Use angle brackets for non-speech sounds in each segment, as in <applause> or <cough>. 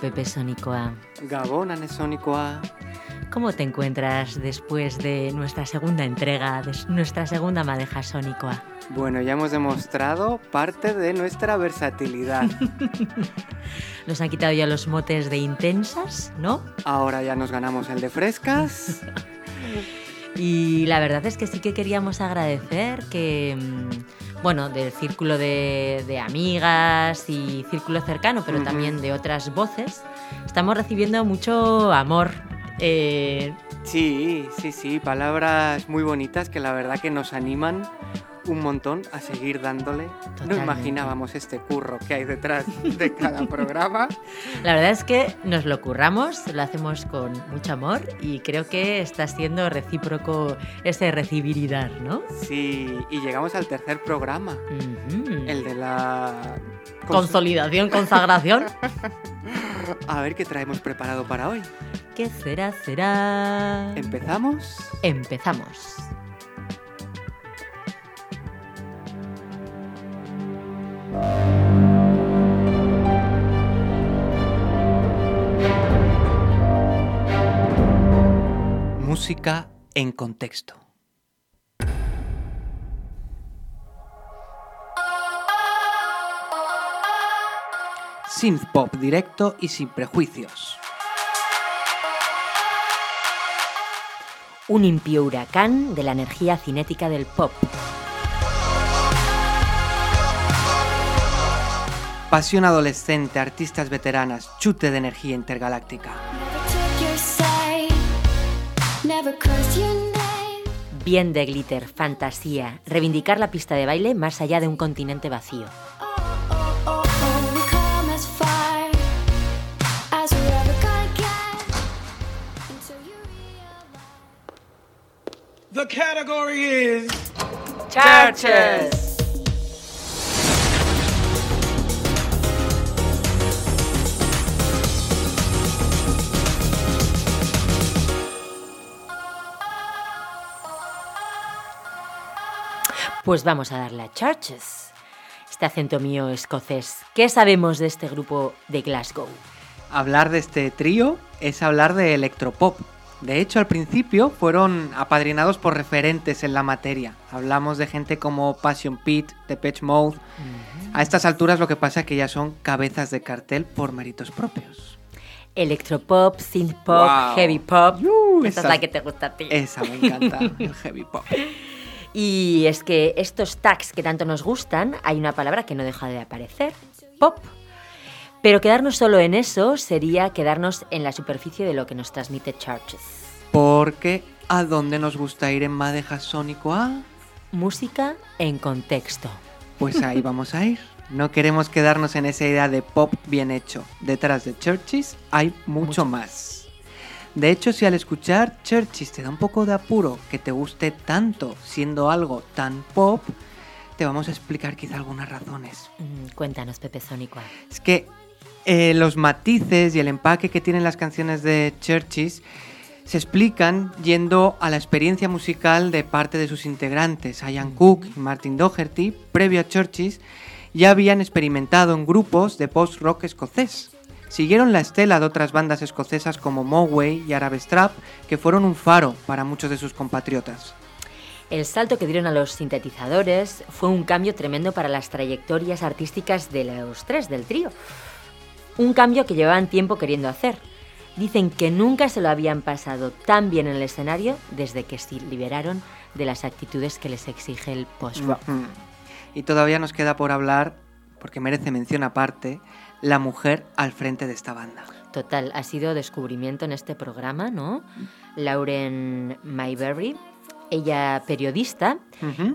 Pepe Sónicoa. Gabón, Anesónicoa. ¿Cómo te encuentras después de nuestra segunda entrega, de nuestra segunda madeja Sónicoa? Bueno, ya hemos demostrado parte de nuestra versatilidad. <laughs> Nos han quitado ya los motes de intensas, ¿no? Ahora ya nos ganamos el de frescas. <laughs> y la verdad es que sí que queríamos agradecer que mm, bueno, del círculo de, amigas y círculo cercano, pero también de otras voces, estamos recibiendo mucho amor. Eh, sí, sí, sí, palabras muy bonitas que la verdad que nos animan un montón a seguir dándole. No imaginábamos este curro que hay detrás de cada <laughs> programa. La verdad es que nos lo curramos, lo hacemos con mucho amor y creo que está siendo recíproco ese recibir y dar, ¿no? Sí, y llegamos al tercer programa, el de la... Consolidación, consagración. <laughs> a ver qué traemos preparado para hoy. ¿Qué será, será? ¿Empezamos? Empezamos. Música en contexto. Synth pop directo y sin prejuicios. Un impío huracán de la energía cinética del pop. Pasión adolescente, artistas veteranas, chute de energía intergaláctica. Bien de glitter, fantasía, reivindicar la pista de baile más allá de un continente vacío. The category is Churches. Pues vamos a darle a Churches. Este acento mío escocés. ¿Qué sabemos de este grupo de Glasgow? Hablar de este trío es hablar de electropop. De hecho, al principio fueron apadrinados por referentes en la materia. Hablamos de gente como Passion Pit, Depeche Mode. A estas alturas lo que pasa es que ya son cabezas de cartel por méritos propios. Electropop, synth pop, heavy pop. esa, es la que te gusta a ti. Esa me encanta, el <laughs> heavy pop. Y es que estos tags que tanto nos gustan, hay una palabra que no deja de aparecer, pop. Pero quedarnos solo en eso sería quedarnos en la superficie de lo que nos transmite Churches. Porque ¿a dónde nos gusta ir en Madeja Sónico A? Música en contexto. Pues ahí vamos a ir. No queremos quedarnos en esa idea de pop bien hecho. Detrás de Churches hay mucho. más. De hecho, si al escuchar Churches te da un poco de apuro que te guste tanto siendo algo tan pop, te vamos a explicar quizá algunas razones. Mm, cuéntanos, Pepe Sónico. Es que eh, los matices y el empaque que tienen las canciones de Churches se explican yendo a la experiencia musical de parte de sus integrantes. Ian Cook y Martin Doherty, previo a Churches, ya habían experimentado en grupos de post-rock escocés siguieron la estela de otras bandas escocesas como Moway y Arab Strap, que fueron un faro para muchos de sus compatriotas. El salto que dieron a los sintetizadores fue un cambio tremendo para las trayectorias artísticas de los tres del trío. Un cambio que llevaban tiempo queriendo hacer. Dicen que nunca se lo habían pasado tan bien en el escenario desde que se liberaron de las actitudes que les exige el post-rock. Y todavía nos queda por hablar, porque merece mención aparte, la mujer al frente de esta banda. Total, ha sido descubrimiento en este programa, ¿no? Lauren Mayberry, ella periodista,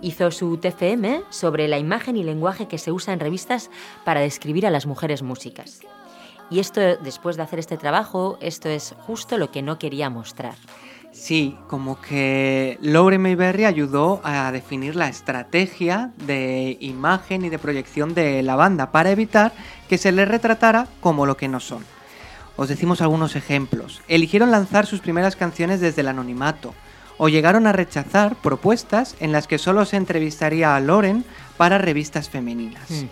hizo su TFM sobre la imagen y lenguaje que se usa en revistas para describir a las mujeres músicas. Y esto, después de hacer este trabajo, esto es justo lo que no quería mostrar. Sí, como que Lauren Mayberry ayudó a definir la estrategia de imagen y de proyección de la banda para evitar que se les retratara como lo que no son. Os decimos algunos ejemplos. Eligieron lanzar sus primeras canciones desde el anonimato, o llegaron a rechazar propuestas en las que solo se entrevistaría a Lauren para revistas femeninas.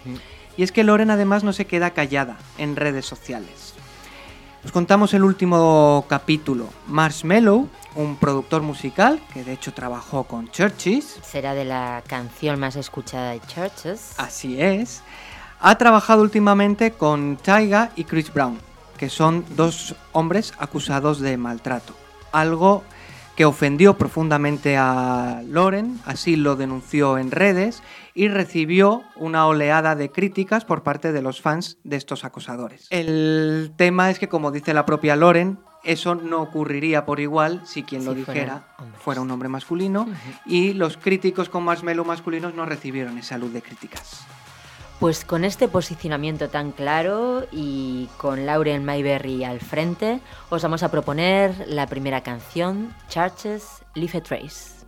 Y es que Loren además no se queda callada en redes sociales. Os contamos el último capítulo. Marshmello, un productor musical que de hecho trabajó con Churches. Será de la canción más escuchada de Churches. Así es. Ha trabajado últimamente con Taiga y Chris Brown, que son dos hombres acusados de maltrato. Algo que ofendió profundamente a Loren, así lo denunció en redes y recibió una oleada de críticas por parte de los fans de estos acosadores. El tema es que, como dice la propia Loren, eso no ocurriría por igual si quien lo dijera fuera, un hombre masculino y los críticos con marshmallow masculinos no recibieron esa luz de críticas. Pues con este posicionamiento tan claro y con Lauren Mayberry al frente, os vamos a proponer la primera canción, Churches Leave a Trace.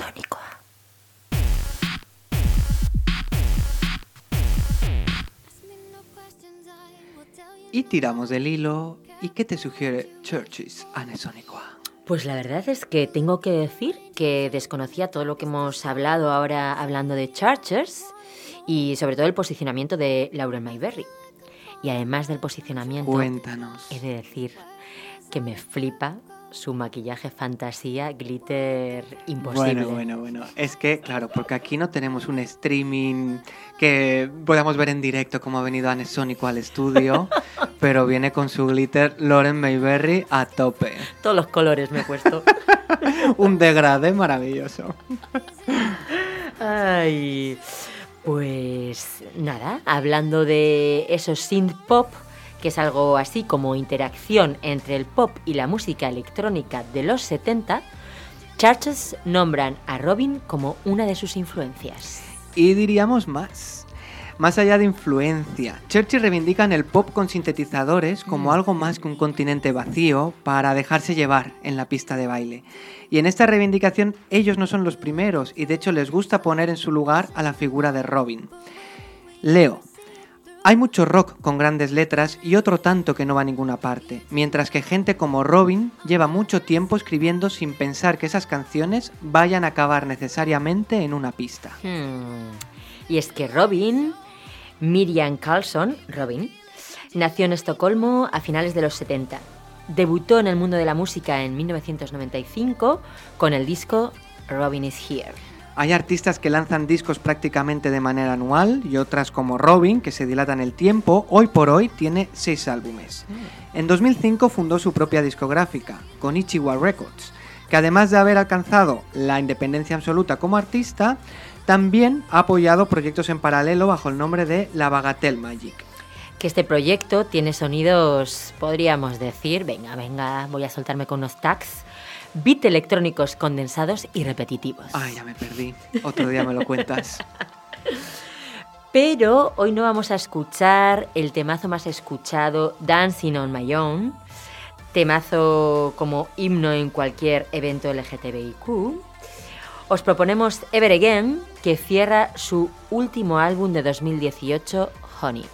sónicoa. Y tiramos del hilo. ¿Y qué te sugiere Churches Anesónicoa? Pues la verdad es que tengo que decir que desconocía todo lo que hemos hablado ahora hablando de Churches y sobre todo el posicionamiento de Laura Mayberry. Y además del posicionamiento, Cuéntanos. he de decir que me flipa su maquillaje fantasía, glitter imposible. Bueno, bueno, bueno. Es que, claro, porque aquí no tenemos un streaming que podamos ver en directo como ha venido Anesónico al estudio, <laughs> pero viene con su glitter Lauren Mayberry a tope. Todos los colores me he puesto. <laughs> un degradé maravilloso. Ay, pues nada, hablando de esos synth pop, que es algo así como interacción entre el pop y la música electrónica de los 70, Churches nombran a Robin como una de sus influencias. Y diríamos más. Más allá de influencia, Churchill reivindican el pop con sintetizadores como Mm. algo más que un continente vacío para dejarse llevar en la pista de baile. Y en esta reivindicación ellos no son los primeros y de hecho les gusta poner en su lugar a la figura de Robin. Leo. Hay mucho rock con grandes letras y otro tanto que no va a ninguna parte, mientras que gente como Robin lleva mucho tiempo escribiendo sin pensar que esas canciones vayan a acabar necesariamente en una pista. Hmm. Y es que Robin, Miriam Carlson, Robin, nació en Estocolmo a finales de los 70. Debutó en el mundo de la música en 1995 con el disco Robin is Here. Hay artistas que lanzan discos prácticamente de manera anual y otras como Robin, que se dilatan el tiempo, hoy por hoy tiene seis álbumes. En 2005 fundó su propia discográfica, Konichiwa Records, que además de haber alcanzado la independencia absoluta como artista, también ha apoyado proyectos en paralelo bajo el nombre de La Bagatelle Magic. Que este proyecto tiene sonidos, podríamos decir, venga, venga, voy a soltarme con unos tags, beat electrónicos condensados y repetitivos. Ay, ya me perdí. Otro día me lo cuentas. <laughs> Pero hoy no vamos a escuchar el temazo más escuchado, Dancing on My Own, temazo como himno en cualquier evento LGTBIQ. Os proponemos Ever Again, que cierra su último álbum de 2018, Honey.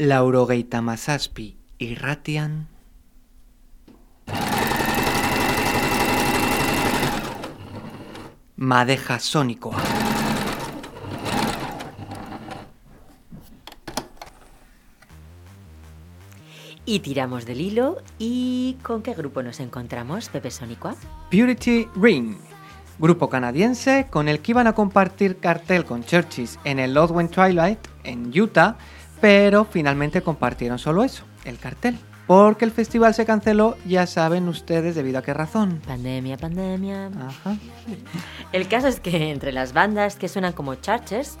Laurogeita Masaspi y Ratian. Madeja Sónico. Y tiramos del hilo. ¿Y con qué grupo nos encontramos, Pepe Sónico? Purity Ring, grupo canadiense con el que iban a compartir cartel con Churches en el Lodwen Twilight en Utah, pero finalmente compartieron solo eso, el cartel. Porque el festival se canceló, ya saben ustedes debido a qué razón. Pandemia, pandemia. Ajá. El caso es que entre las bandas que suenan como Churches,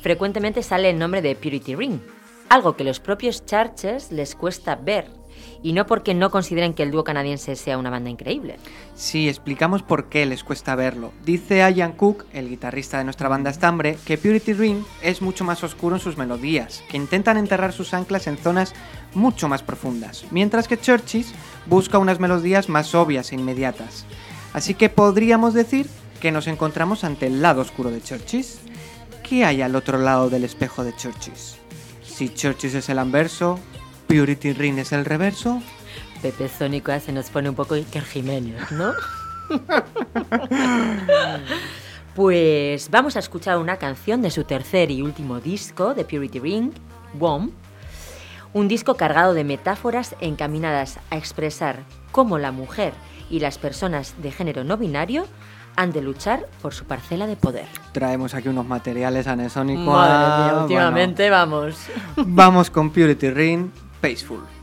frecuentemente sale el nombre de Purity Ring, algo que los propios Churches les cuesta ver, y no porque no consideren que el dúo canadiense sea una banda increíble. Sí, explicamos por qué les cuesta verlo. Dice Ian Cook, el guitarrista de nuestra banda Estambre, que Purity Ring es mucho más oscuro en sus melodías, que intentan enterrar sus anclas en zonas mucho más profundas, mientras que Churches busca unas melodías más obvias e inmediatas. Así que podríamos decir que nos encontramos ante el lado oscuro de Churches. ¿Qué hay al otro lado del espejo de Churches? Si Churches es el anverso, Purity Ring es el reverso. Pepe Sónico se nos pone un poco Iker Jiménez, ¿no? <laughs> pues vamos a escuchar una canción de su tercer y último disco de Purity Ring, WOM. Un disco cargado de metáforas encaminadas a expresar cómo la mujer y las personas de género no binario han de luchar por su parcela de poder. Traemos aquí unos materiales anesónicos. Madre Ah, mía, bueno. últimamente vamos. Vamos con Purity Ring, Peaceful.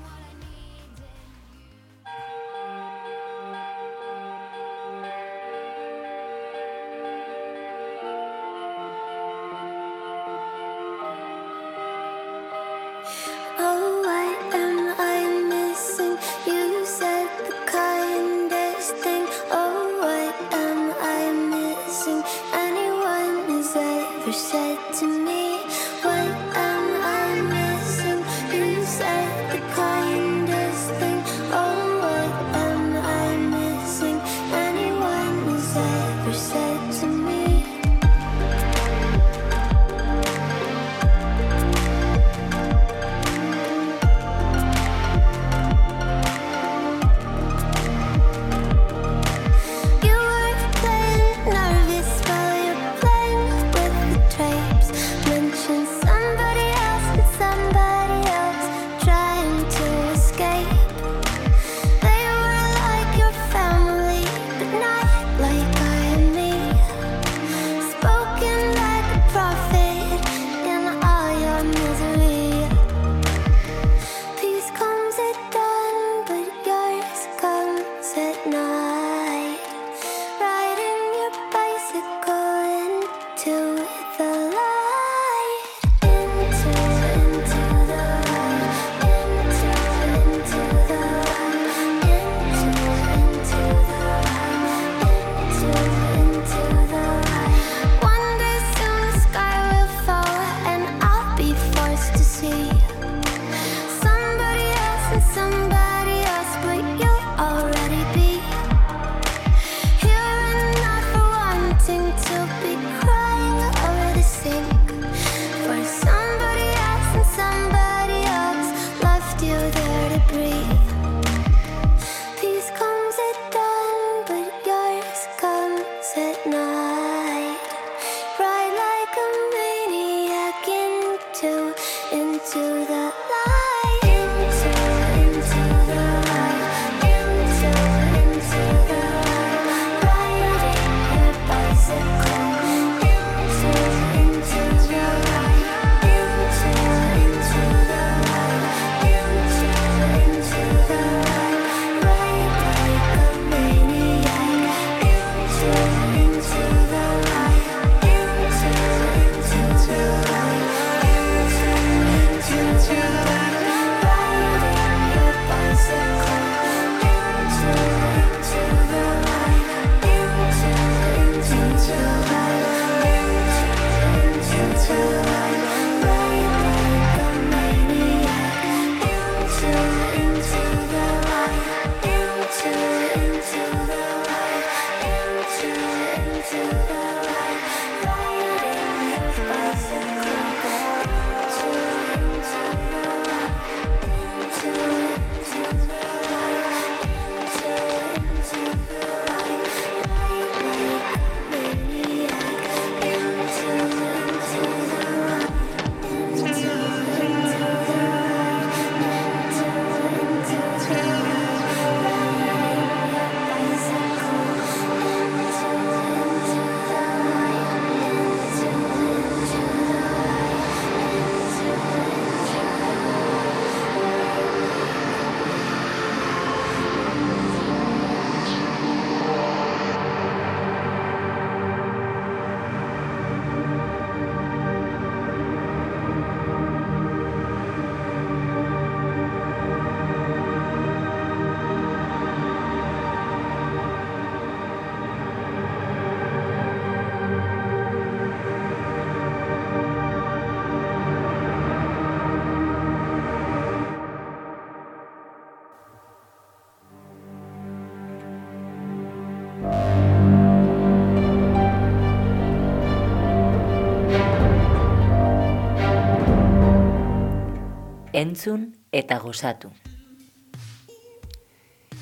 Entzun eta gozatu.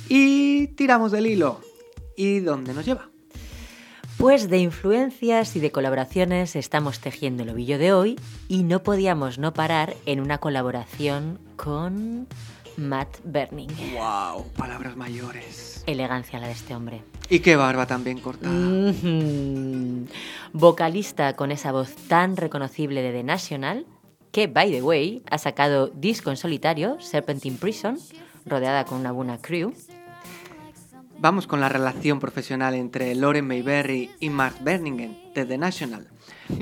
Y tiramos del hilo. ¿Y dónde nos lleva? Pues de influencias y de colaboraciones estamos tejiendo el ovillo de hoy y no podíamos no parar en una colaboración con Matt Berning. ¡Wow! Palabras mayores. Elegancia la de este hombre. Y qué barba tan bien cortada. Vocalista con esa voz tan reconocible de The National, que, by the way, ha sacado disco en solitario, Serpentine Prison, rodeada con una buena crew. Vamos con la relación profesional entre Lauren Mayberry y Mark Berningen de The National.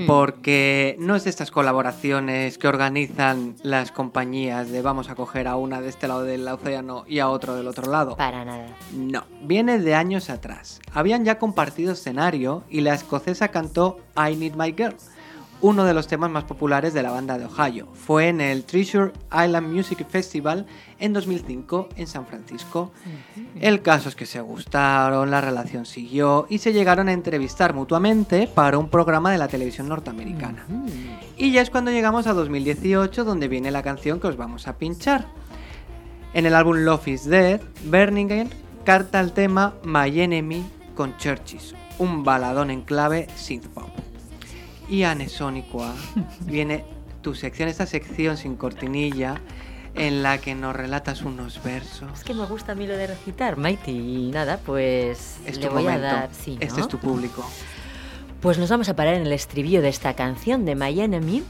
Porque no es de estas colaboraciones que organizan las compañías de vamos a coger a una de este lado del océano y a otro del otro lado. Para nada. No, viene de años atrás. Habían ya compartido escenario y la escocesa cantó I Need My Girl, uno de los temas más populares de la banda de Ohio. Fue en el Treasure Island Music Festival en 2005 en San Francisco. El caso es que se gustaron, la relación siguió y se llegaron a entrevistar mutuamente para un programa de la televisión norteamericana. Y ya es cuando llegamos a 2018 donde viene la canción que os vamos a pinchar. En el álbum Love is Dead, Berninger carta el tema My Enemy con Churches, un baladón en clave synth pop. Y Anesónicoa <laughs> viene tu sección, esta sección sin cortinilla, en la que nos relatas unos versos. Es que me gusta a mí lo de recitar, Mighty. Y nada, pues Es le voy momento. a dar. Sí, Este es tu público. Pues nos vamos a parar en el estribillo de esta canción de My Enemy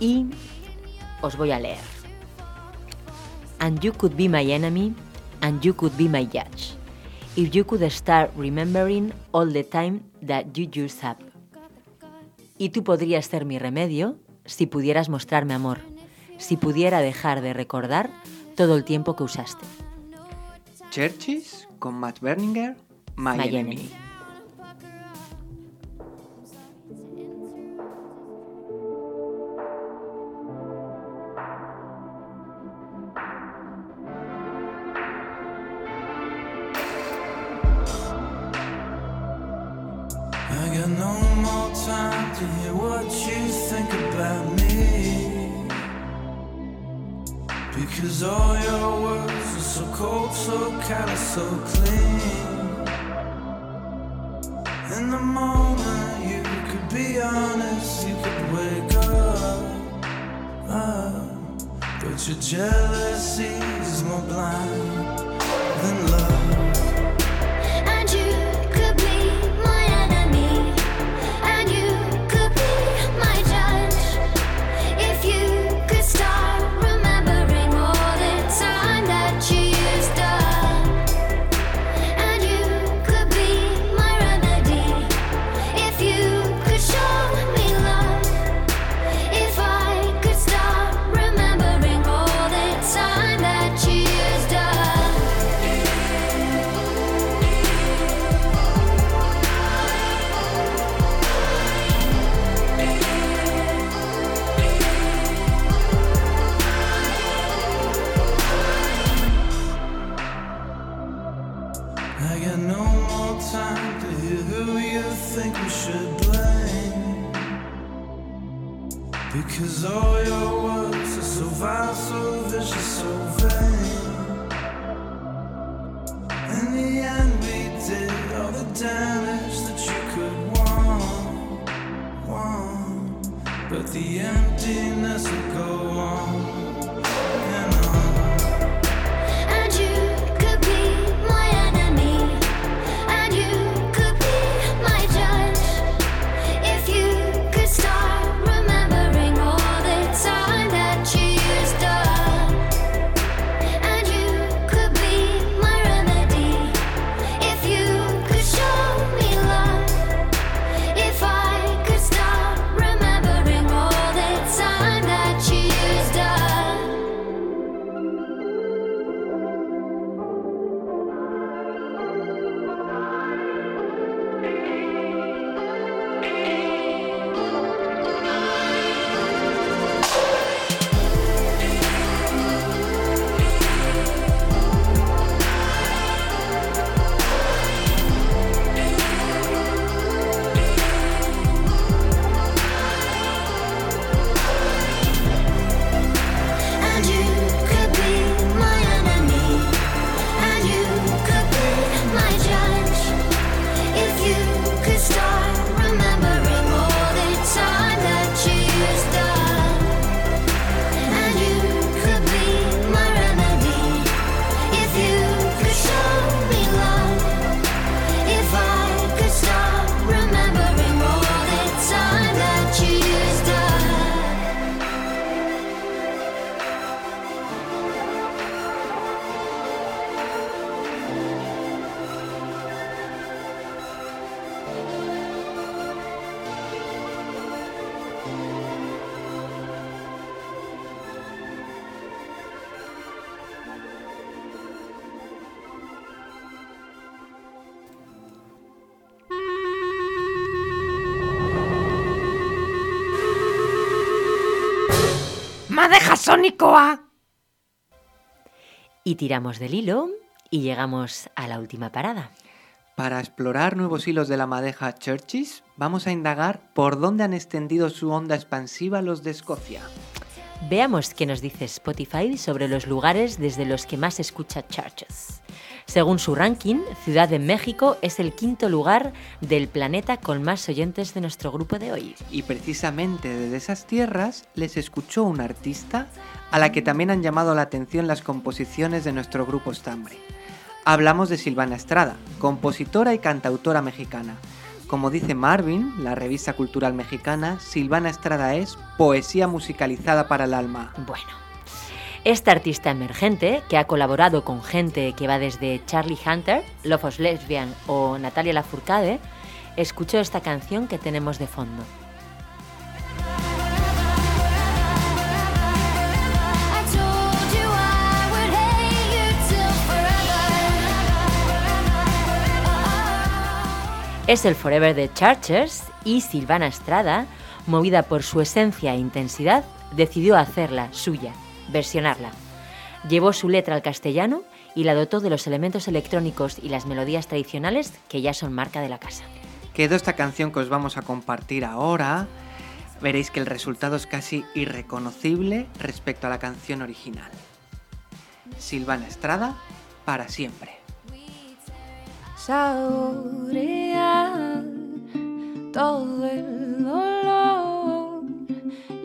y os voy a leer. And you could be my enemy, and you could be my judge. If you could start remembering all the time that you used up. Y tú podrías ser mi remedio si pudieras mostrarme amor, si pudiera dejar de recordar todo el tiempo que usaste. Churches con Matt Berninger, My, My Enemy. Enemy. What you think about me. Because all your words are so cold, so callous, so clean. In the moment, you could be honest, you could wake up. up. But your jealousy is more blind ¡Madeja Sónicoa! Y tiramos del hilo y llegamos a la última parada. Para explorar nuevos hilos de la madeja Churches, vamos a indagar por dónde han extendido su onda expansiva los de Escocia. Veamos qué nos dice Spotify sobre los lugares desde los que más se escucha Churches. Según su ranking, Ciudad de México es el quinto lugar del planeta con más oyentes de nuestro grupo de hoy. Y precisamente desde esas tierras les escuchó un artista a la que también han llamado la atención las composiciones de nuestro grupo estambre. Hablamos de Silvana Estrada, compositora y cantautora mexicana. Como dice Marvin, la revista cultural mexicana, Silvana Estrada es poesía musicalizada para el alma. Bueno, esta artista emergente, que ha colaborado con gente que va desde Charlie Hunter, Love of Lesbian o Natalia Lafourcade, escuchó esta canción que tenemos de fondo. Es el Forever de Chargers y Silvana Estrada, movida por su esencia e intensidad, decidió hacerla suya, versionarla. Llevó su letra al castellano y la dotó de los elementos electrónicos y las melodías tradicionales que ya son marca de la casa. Quedó esta canción que os vamos a compartir ahora. Veréis que el resultado es casi irreconocible respecto a la canción original. Silvana Estrada, para siempre. todo el dolor.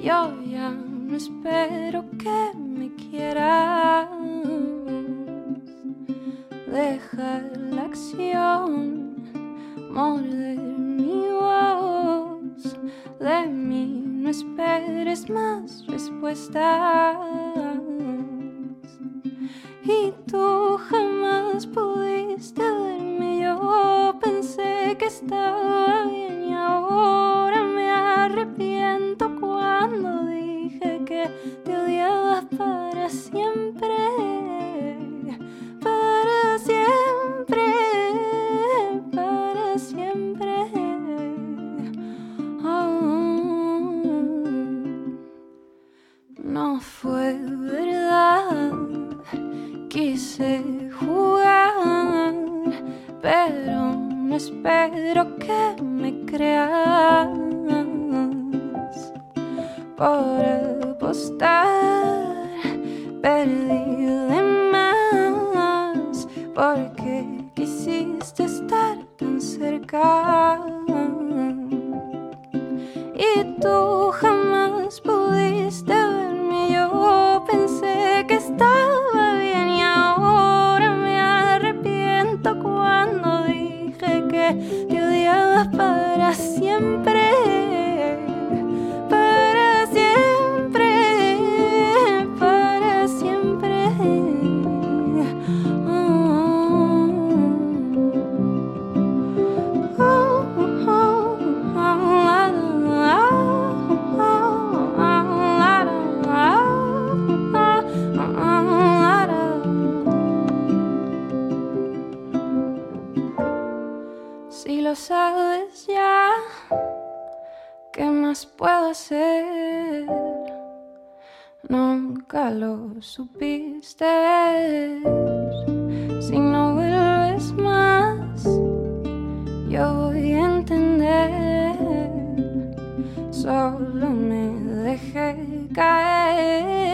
Yo ya no espero que me quieras. Deja la acción morder mi voz. De mí no esperes más respuestas. Y tú jamás pudiste verme. Yo pensé que estaba bien más puedo hacer? Nunca lo supiste ver. Si no vuelves más, yo voy a entender. Solo me dejé caer.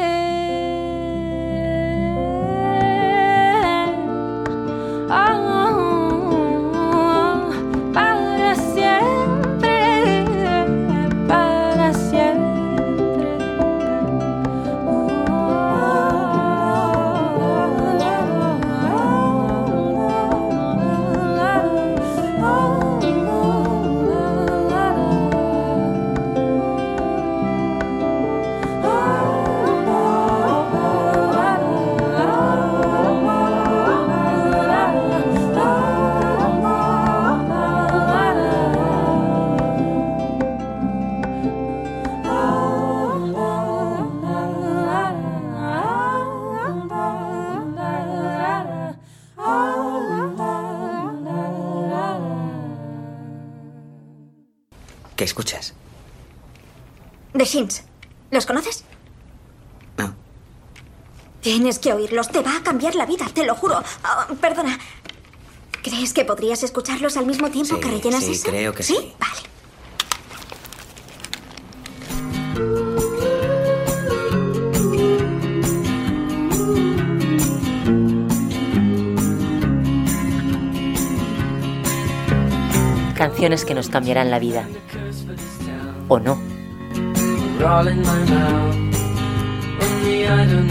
¿Qué escuchas? The Shins. ¿Los conoces? Tienes que oírlos, te va a cambiar la vida, te lo juro. Ah, perdona. ¿Crees que podrías escucharlos al mismo tiempo Sí, que rellenas sí, eso? creo que sí. Vale. Canciones que nos cambiarán la vida. O no. Down, dear, turn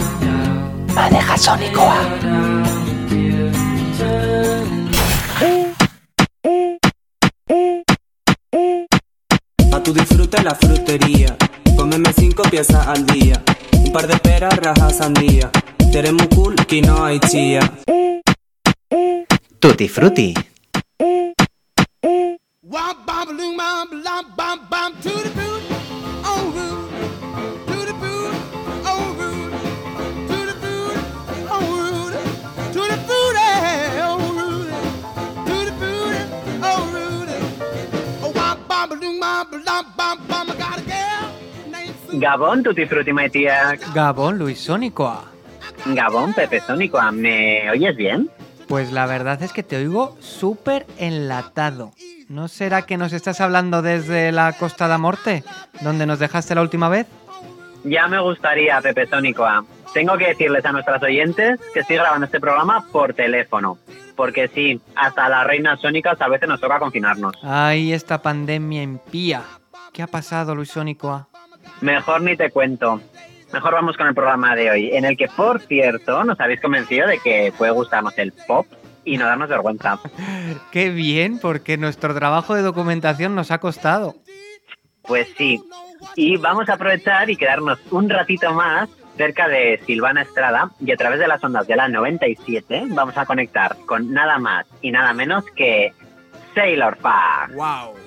A tu disfrute la frutería. Cómeme cinco piezas al día. Un par de peras, rajas, sandía. Muy cool, quinoa y chía. Tutti frutti. Wop bop loom bop lop bop bop oh oh oh oh oh. Oh wop bop loom bop lop bop bop. I got a girl named Sue. Gabón, Tutti Frutti, my tía. Gabón, Luis Sónicoa. Gabón, Pepe Sónico. ¿Me oyes bien? Pues la verdad es que te oigo súper enlatado. ¿No será que nos estás hablando desde la Costa da Morte, donde nos dejaste la última vez? Ya me gustaría, Pepe Sónico. Tengo que decirles a nuestras oyentes que estoy grabando este programa por teléfono. Porque sí, hasta las reinas sónicas a veces nos toca confinarnos. Ay, esta pandemia impía. ¿Qué ha pasado, Luis Sónicoa? Mejor ni te cuento. Mejor vamos con el programa de hoy, en el que, por cierto, nos habéis convencido de que puede gustarnos el pop y no darnos vergüenza. <laughs> Qué bien, porque nuestro trabajo de documentación nos ha costado. Pues sí. Y vamos a aprovechar y quedarnos un ratito más cerca de Silvana Estrada y a través de las ondas de la 97 vamos a conectar con nada más y nada menos que Sailor Fag. ¡Wow!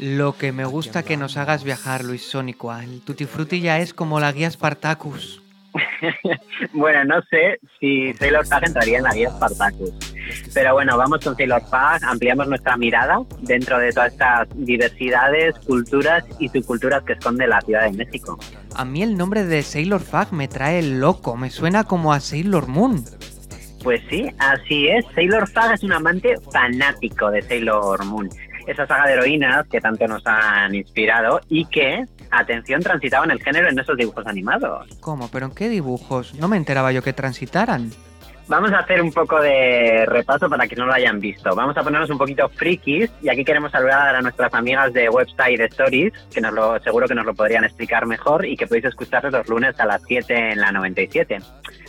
Lo que me gusta que nos hagas viajar, Luis Sónicoa. El Tutti Frutti ya es como la guía Spartacus. <laughs> Bueno, no sé si Sailor Fag entraría en la guía Spartacus. Pero bueno, vamos con Sailor Fag, ampliamos nuestra mirada dentro de todas estas diversidades, culturas y subculturas que esconde la Ciudad de México. A mí el nombre de Sailor Fag me trae loco, me suena como a Sailor Moon. Pues sí, así es. Sailor Fag es un amante fanático de Sailor Moon. Esa saga de heroínas que tanto nos han inspirado y que, atención, transitaban el género en esos dibujos animados. ¿Cómo? ¿Pero en qué dibujos? No me enteraba yo que transitaran. Vamos a hacer un poco de repaso para que no lo hayan visto. Vamos a ponernos un poquito frikis y aquí queremos saludar a nuestras amigas de Website Stories, que nos lo, seguro que nos lo podrían explicar mejor y que podéis escuchar los lunes a las 7 en la 97.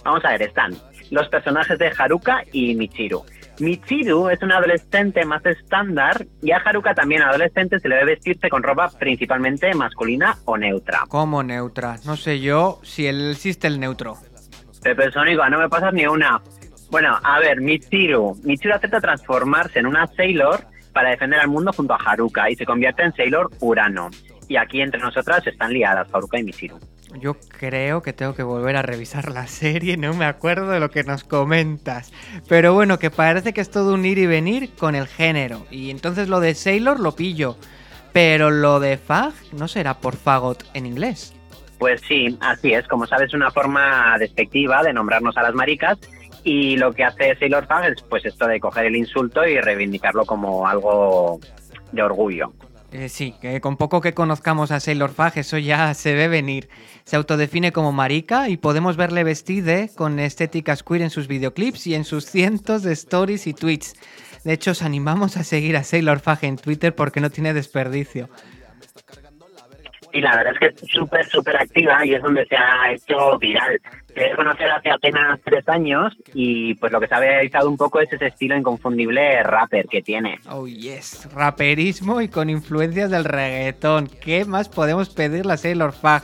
Vamos a ver, están los personajes de Haruka y Michiru. Michiru es una adolescente más estándar y a Haruka también adolescente se le debe vestirse con ropa principalmente masculina o neutra. ¿Cómo neutra? No sé yo si existe el neutro. Pepe Sónico, no me pasas ni una. Bueno, a ver, Michiru. Michiru acepta transformarse en una Sailor para defender al mundo junto a Haruka y se convierte en Sailor Urano. Y aquí entre nosotras están liadas Haruka y Michiru. Yo creo que tengo que volver a revisar la serie, no me acuerdo de lo que nos comentas. Pero bueno, que parece que es todo un ir y venir con el género. Y entonces lo de Sailor lo pillo. Pero lo de Fag no será por Fagot en inglés. Pues sí, así es. Como sabes, una forma despectiva de nombrarnos a las maricas. Y lo que hace Sailor Fag es pues esto de coger el insulto y reivindicarlo como algo de orgullo. Eh, sí, con poco que conozcamos a Sailor Fag, eso ya <laughs> se ve venir. Se autodefine como marica y podemos verle vestide con estéticas queer en sus videoclips y en sus cientos de stories y tweets. De hecho, os animamos a seguir a Sailor Fag en Twitter porque no tiene desperdicio. Y la verdad es que es súper, súper activa y es donde se ha hecho viral. Se conocer hace apenas tres años y pues lo que se ha realizado un poco es ese estilo inconfundible rapper que tiene. Oh yes, raperismo y con influencias del reggaetón. ¿Qué más podemos pedirle a Sailor Fag?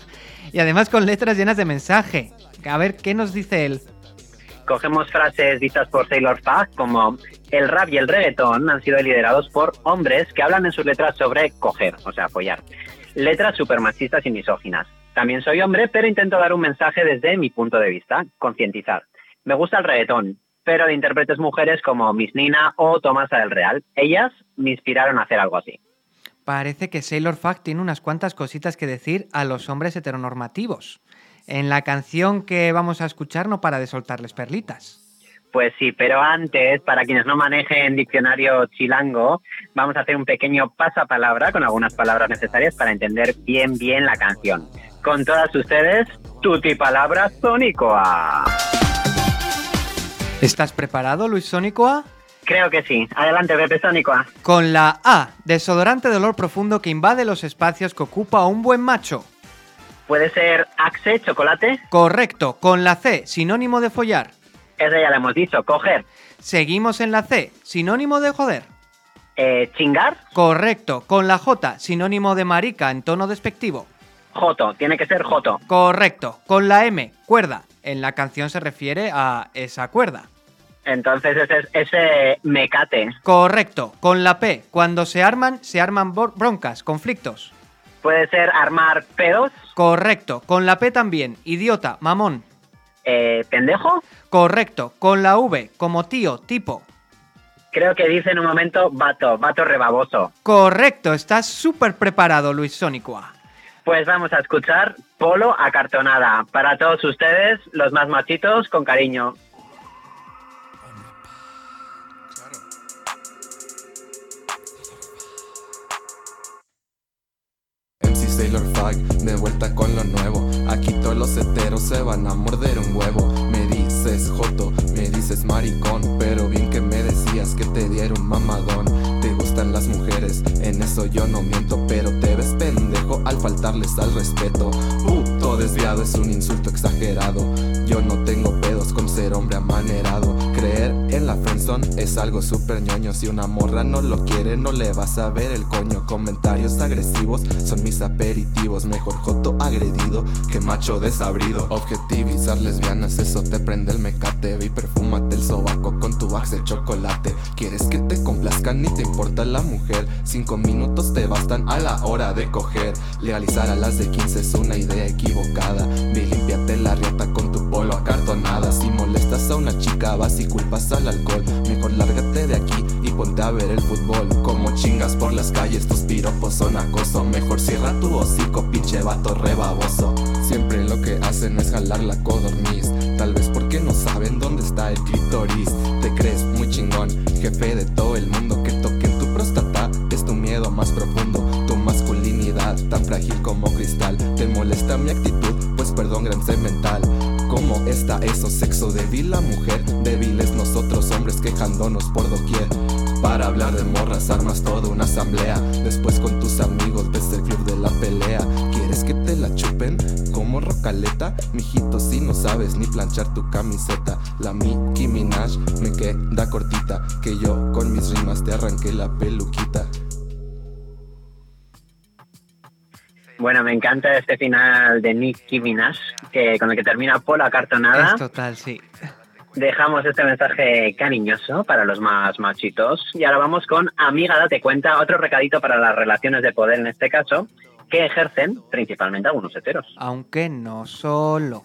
Y además con letras llenas de mensaje. A ver, ¿qué nos dice él? Cogemos frases dichas por Sailor Fag como el rap y el reggaetón han sido liderados por hombres que hablan en sus letras sobre coger, o sea, apoyar. Letras super machistas y misóginas. También soy hombre, pero intento dar un mensaje desde mi punto de vista, concientizar. Me gusta el reggaetón, pero de intérpretes mujeres como Miss Nina o Tomasa del Real. Ellas me inspiraron a hacer algo así. Parece que Sailor Fact tiene unas cuantas cositas que decir a los hombres heteronormativos. En la canción que vamos a escuchar no para de soltarles perlitas. Pues sí, pero antes, para quienes no manejen diccionario chilango, vamos a hacer un pequeño pasapalabra con algunas palabras necesarias para entender bien bien la canción. Con todas ustedes, tuti palabra sónicoa. ¿Estás preparado, Luis Sónicoa? Creo que sí. Adelante, Pepe Sónicoa. Con la A, desodorante de olor profundo que invade los espacios que ocupa un buen macho. ¿Puede ser Axe, chocolate? Correcto. Con la C, sinónimo de follar. Ese ya lo hemos dicho. Coger. Seguimos en la C, sinónimo de joder. Eh, chingar. Correcto. Con la J, sinónimo de marica en tono despectivo. Joto. Tiene que ser Joto. Correcto. Con la M, cuerda. En la canción se refiere a esa cuerda. Entonces ese es ese mecate. Correcto. Con la P, cuando se arman, se arman broncas, conflictos. Puede ser armar pedos. Correcto. Con la P también, idiota, mamón. Eh, pendejo. Correcto. Con la V, como tío, tipo. Creo que dice en un momento vato, vato rebaboso. Correcto. Estás súper preparado, Luis Sónicoa. Pues vamos a escuchar Polo acartonada. Para todos ustedes, los más machitos, con cariño. Sailor Fag, de vuelta con lo nuevo. Aquí todos los heteros se van a morder un huevo. Me dices joto, me dices maricón. Pero bien que me decías que te dieron mamadón. Te gustan las mujeres, en eso yo no miento. Pero te ves pendejo al faltarles al respeto. Puto desviado es un insulto exagerado. Yo no tengo pedos con ser hombre amanerado. Creer en la es algo súper ñoño. Si una morra no lo quiere, no le vas a ver el coño. Comentarios agresivos son mis aperitivos. Mejor joto agredido que macho desabrido. Objetivizar lesbianas, eso te prende el mecate. Y perfúmate el sobaco con tu axe de chocolate. Quieres que te complazcan ni te importa la mujer. Cinco minutos te bastan a la hora de coger. Legalizar a las de 15 es una idea equivocada. Y límpiate la riata con a una chica, vas y culpas al alcohol. Mejor lárgate de aquí y ponte a ver el fútbol. Como chingas por las calles, tus piropos son acoso. Mejor cierra tu hocico, pinche vato rebaboso. Siempre lo que hacen es jalar la codorniz. Tal vez porque no saben dónde está el clítoris. Te crees muy chingón, jefe de todo el mundo. Que toquen tu próstata es tu miedo más profundo. Tu masculinidad tan frágil como cristal. Te molesta mi actitud, pues perdón, gran mental. ¿Cómo está eso? Sexo débil la mujer, débiles nosotros hombres quejándonos por doquier. Para hablar de morras armas toda una asamblea. Después con tus amigos ves el club de la pelea. ¿Quieres que te la chupen como rocaleta? Mijito, si no sabes ni planchar tu camiseta. La Nicki Minaj me queda cortita. Que yo con mis rimas te arranqué la peluquita. Bueno, me encanta este final de Nicki Minaj, que con el que termina Polo acartonada. Es total, sí. Dejamos este mensaje cariñoso para los más machitos. Y ahora vamos con Amiga Date Cuenta, otro recadito para las relaciones de poder en este caso, que ejercen principalmente algunos heteros. Aunque no solo.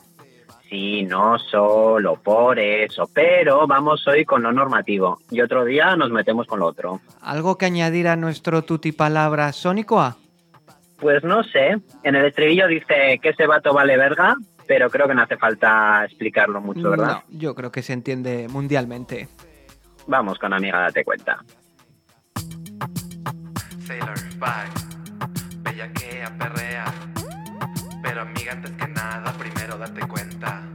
Sí, no solo por eso, pero vamos hoy con lo normativo y otro día nos metemos con lo otro. ¿Algo que añadir a nuestro tuti palabra sónicoa? Pues no sé, en el estribillo dice que ese vato vale verga, pero creo que no hace falta explicarlo mucho, ¿verdad? No, yo creo que se entiende mundialmente. Vamos con Amiga Date Cuenta. Sailor perrea. Pero amiga, antes que nada, primero date cuenta.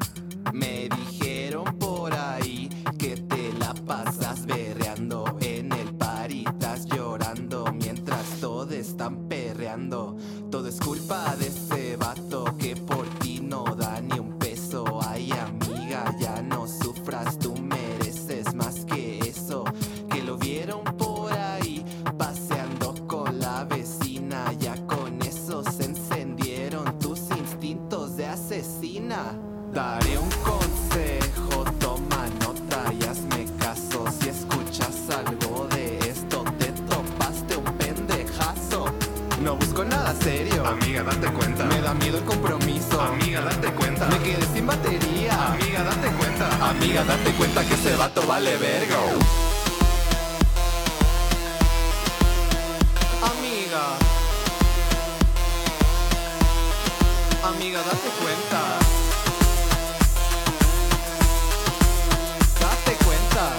Amiga, date cuenta que ese vato vale verga. Amiga. Amiga, date cuenta. Date cuenta.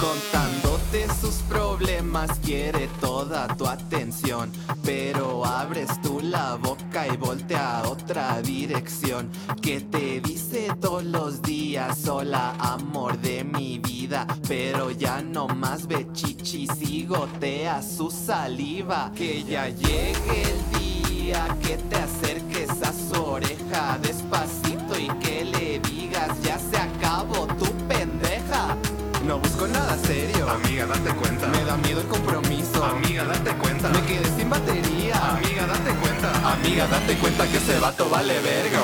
Contándote sus problemas quiere toda tu atención Pero abres tú la boca y voltea a otra dirección Que te dice todos los días Hola amor de mi vida Pero ya no más ve chichis y gotea su saliva Que ya llegue el día que te acerques a su oreja Despacito y que le digas ya se acabó tu pendeja no busco nada serio. Amiga, date cuenta. Me da miedo el compromiso. Amiga, date cuenta que ese vato vale verga.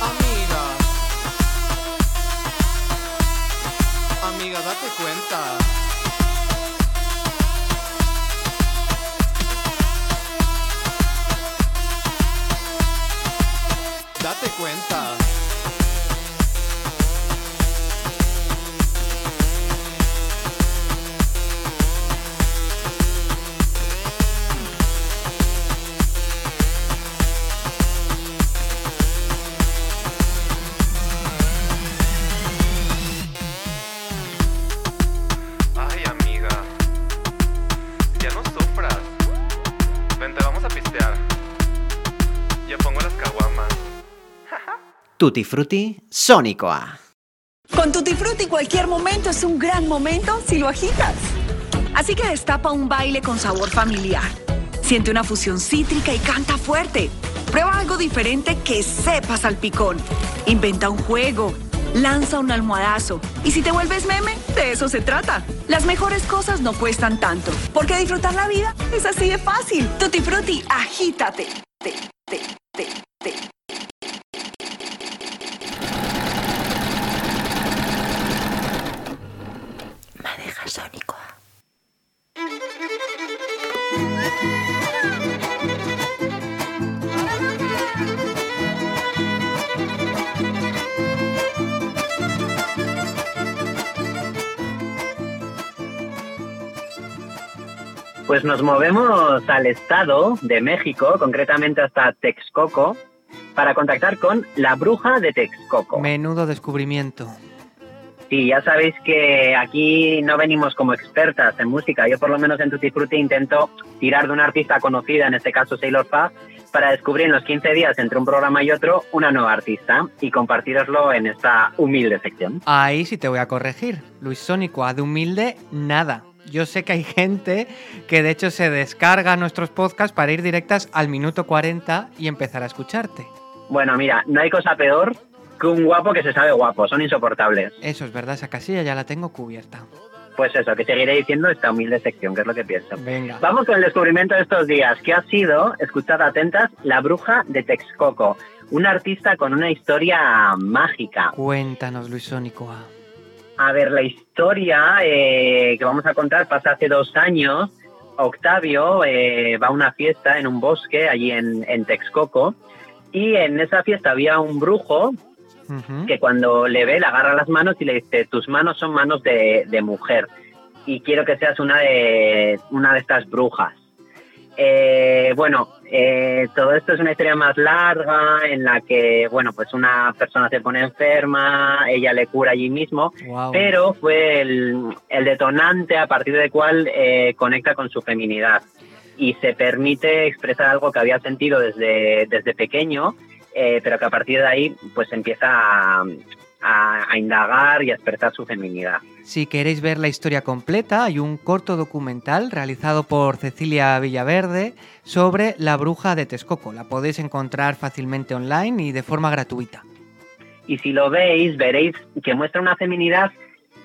Amiga. Amiga, date cuenta. Date cuenta. Tutti Frutti Sónicoa. Con Tutti Frutti cualquier momento es un gran momento si lo agitas. Así que destapa un baile con sabor familiar. Siente una fusión cítrica y canta fuerte. Prueba algo diferente que sepa salpicón. Inventa un juego. Lanza un almohadazo. Y si te vuelves meme, de eso se trata. Las mejores cosas no cuestan tanto. Porque disfrutar la vida es así de fácil. Tutti Frutti, agítate. Te, te, te, te. Pues nos movemos al estado de México, concretamente hasta Texcoco, para contactar con la bruja de Texcoco. Menudo descubrimiento. Sí, ya sabéis que aquí no venimos como expertas en música. Yo por lo menos en Tutti Frutti intento tirar de una artista conocida, en este caso Sailor Paz, para descubrir en los 15 días entre un programa y otro una nueva artista y compartiroslo en esta humilde sección. Ahí sí te voy a corregir. Luis Sónico, de humilde, nada. Yo sé que hay gente que de hecho se descarga nuestros podcasts para ir directas al minuto 40 y empezar a escucharte. Bueno, mira, no hay cosa peor que un guapo que se sabe guapo, son insoportables. Eso es verdad, esa casilla ya la tengo cubierta. Pues eso, que seguiré diciendo esta humilde sección, que es lo que pienso. Venga. Vamos con el descubrimiento de estos días, que ha sido, escuchad atentas, la bruja de Texcoco, una artista con una historia mágica. Cuéntanos, Luis Sónico. A ver, la historia eh, que vamos a contar pasa hace dos años. Octavio eh, va a una fiesta en un bosque allí en, en Texcoco y en esa fiesta había un brujo que cuando le ve le agarra las manos y le dice tus manos son manos de, de mujer y quiero que seas una de una de estas brujas. Eh, bueno, eh, todo esto es una historia más larga en la que, bueno, pues una persona se pone enferma, ella le cura allí mismo, pero fue el, el detonante a partir del cual eh, conecta con su feminidad y se permite expresar algo que había sentido desde, desde pequeño, pero que a partir de ahí pues empieza a, a- a indagar y a expresar su feminidad. Si queréis ver la historia completa, hay un corto documental realizado por Cecilia Villaverde sobre la bruja de Texcoco. La podéis encontrar fácilmente online y de forma gratuita. Y si lo veis, veréis que muestra una feminidad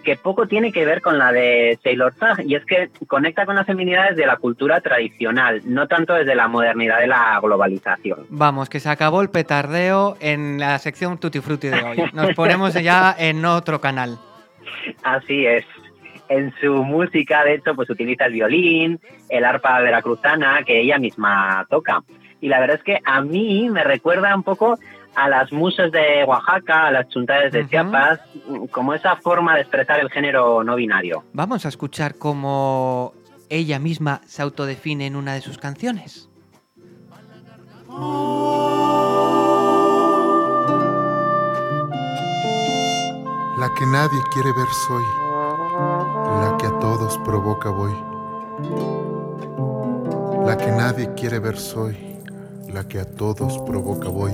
que poco tiene que ver con la de Sailor Fag, y es que conecta con las feminidades de la cultura tradicional, no tanto desde la modernidad de la globalización. Vamos, que se acabó el petardeo en la sección Tutti Frutti de hoy. Nos ponemos ya en otro canal. <laughs> Así es. en su música, de hecho, pues utiliza el violín, el arpa veracruzana que ella misma toca. Y la verdad es que a mí me recuerda un poco a las musas de Oaxaca, a las chuntades de Ujú. Chiapas, como esa forma de expresar el género no binario. Vamos a escuchar cómo ella misma se autodefine en una de sus canciones. La que nadie quiere ver soy, la que a todos provoca voy. La que nadie quiere ver soy, la que a todos provoca voy.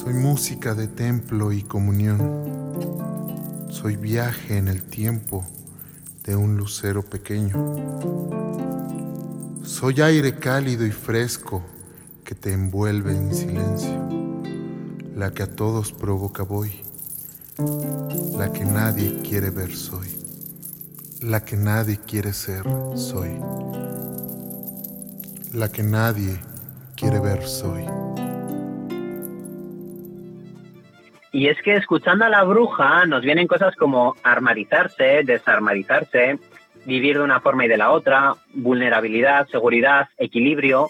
Soy música de templo y comunión. Soy viaje en el tiempo de un lucero pequeño. Soy aire cálido y fresco que te envuelve en silencio. La que a todos provoca voy la que nadie quiere ver soy, la que nadie quiere ser soy, la que nadie quiere ver soy. Y es que escuchando a la bruja nos vienen cosas como armarizarse, desarmarizarse, vivir de una forma y de la otra, vulnerabilidad, seguridad, equilibrio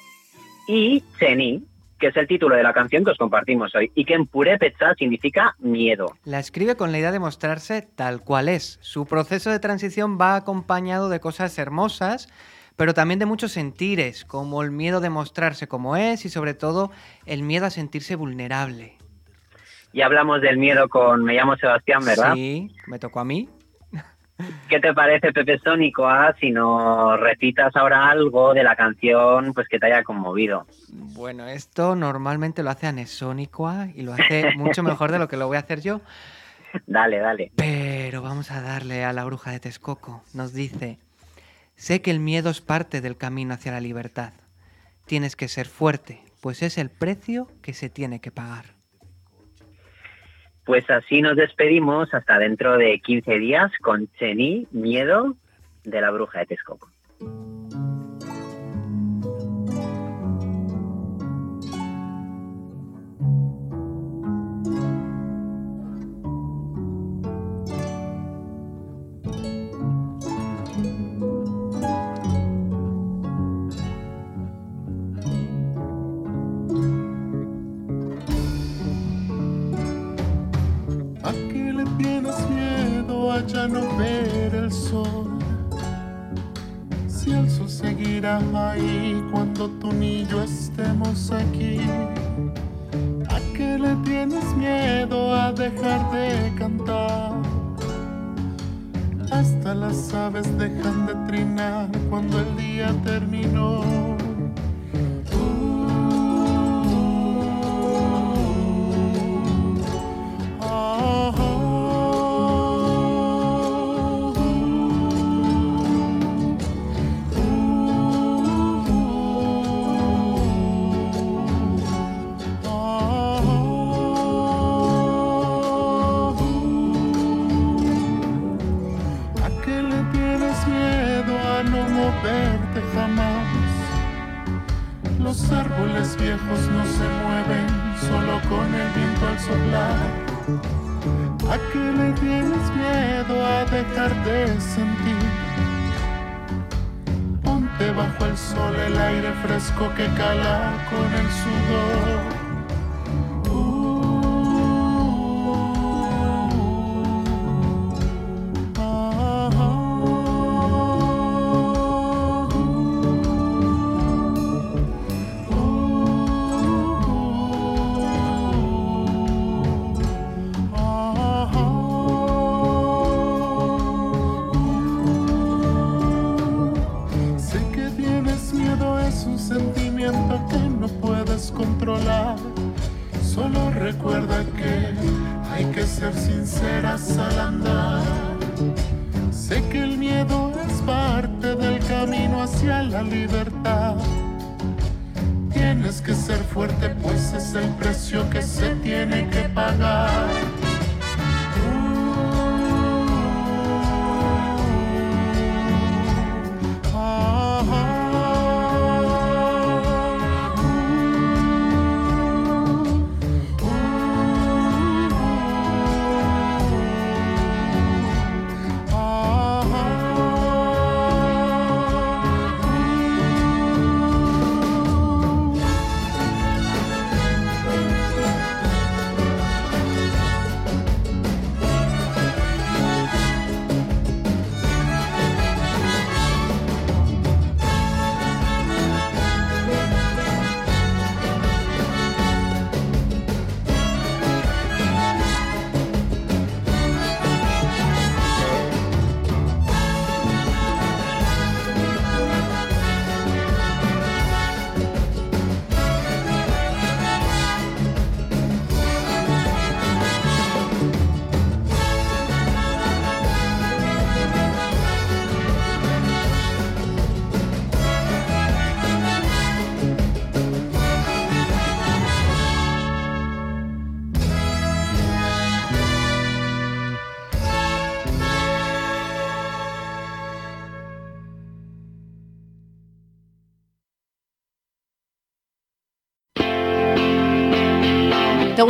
y Cheni, que es el título de la canción que os compartimos hoy y que en purépecha significa miedo. La escribe con la idea de mostrarse tal cual es. Su proceso de transición va acompañado de cosas hermosas, pero también de muchos sentires, como el miedo de mostrarse como es y sobre todo el miedo a sentirse vulnerable. Y hablamos del miedo con Me llamo Sebastián, ¿verdad? Sí, me tocó a mí. <laughs> ¿Qué te parece, Pepe Sónico, ah, si nos recitas ahora algo de la canción pues que te haya conmovido? Bueno, esto normalmente lo hace Anesónicoa y lo hace mucho mejor de lo que lo voy a hacer yo. <laughs> Dale, dale. Pero vamos a darle a la bruja de Texcoco. Nos dice, sé que el miedo es parte del camino hacia la libertad. Tienes que ser fuerte, pues es el precio que se tiene que pagar. Pues así nos despedimos hasta dentro de 15 días con Cheni, Miedo de la Bruja de Texcoco. Ya no ver el sol? Si el sol seguirá ahí cuando tú ni yo estemos aquí. ¿A qué le tienes miedo a dejar de cantar? Hasta las aves dejan de trinar cuando el día terminó. ¿A árboles viejos no se mueven solo con el viento al soplar. ¿A qué le tienes miedo a dejar de sentir? Ponte bajo el sol el aire fresco que cala con el sudor.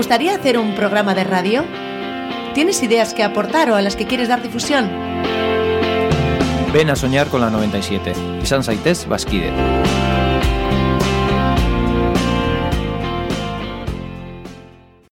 Gustaría hacer un programa de radio? ¿Tienes ideas que aportar o a las que quieres dar difusión? Ven a soñar con la 97. Izan zaitez, bazkide.